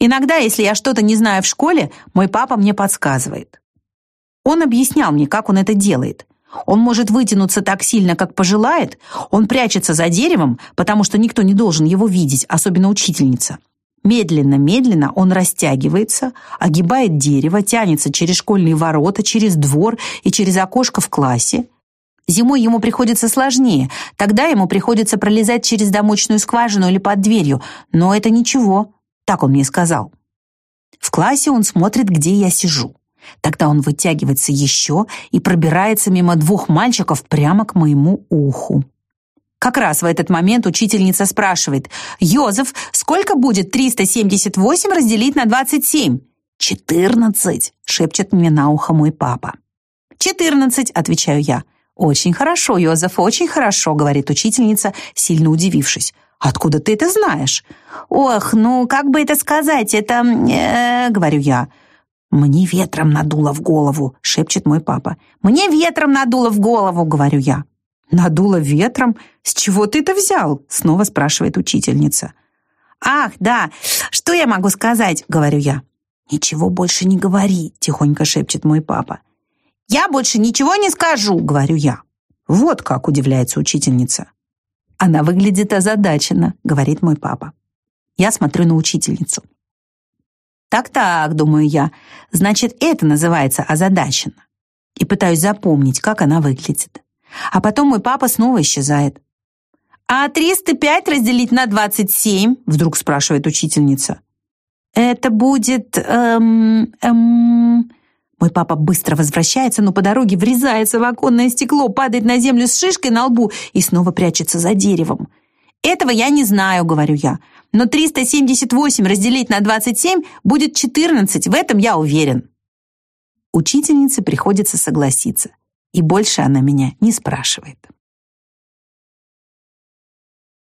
Иногда, если я что-то не знаю в школе, мой папа мне подсказывает. Он объяснял мне, как он это делает. Он может вытянуться так сильно, как пожелает. Он прячется за деревом, потому что никто не должен его видеть, особенно учительница. Медленно-медленно он растягивается, огибает дерево, тянется через школьные ворота, через двор и через окошко в классе. Зимой ему приходится сложнее. Тогда ему приходится пролезать через домочную скважину или под дверью. Но это ничего. Так он мне сказал. В классе он смотрит, где я сижу. Тогда он вытягивается еще и пробирается мимо двух мальчиков прямо к моему уху. Как раз в этот момент учительница спрашивает, «Йозеф, сколько будет 378 разделить на 27?» «Четырнадцать», — шепчет мне на ухо мой папа. «Четырнадцать», — отвечаю я. «Очень хорошо, Йозеф, очень хорошо», — говорит учительница, сильно удивившись. «Откуда ты это знаешь?» «Ох, ну, как бы это сказать, это...» э, — говорю я. «Мне ветром надуло в голову», — шепчет мой папа. «Мне ветром надуло в голову», — говорю я. «Надуло ветром? С чего ты это взял?» — снова спрашивает учительница. «Ах, да, что я могу сказать?» — говорю я. «Ничего больше не говори», — тихонько шепчет мой папа. «Я больше ничего не скажу», — говорю я. «Вот как», — удивляется учительница. «Она выглядит озадаченно», — говорит мой папа. Я смотрю на учительницу. «Так-так», — думаю я, — «значит, это называется озадаченно». И пытаюсь запомнить, как она выглядит. А потом мой папа снова исчезает. «А 305 разделить на 27?» — вдруг спрашивает учительница. «Это будет... Эм, эм...» Мой папа быстро возвращается, но по дороге врезается в оконное стекло, падает на землю с шишкой на лбу и снова прячется за деревом. «Этого я не знаю», — говорю я. «Но 378 разделить на 27 будет 14, в этом я уверен». Учительнице приходится согласиться, и больше она меня не спрашивает.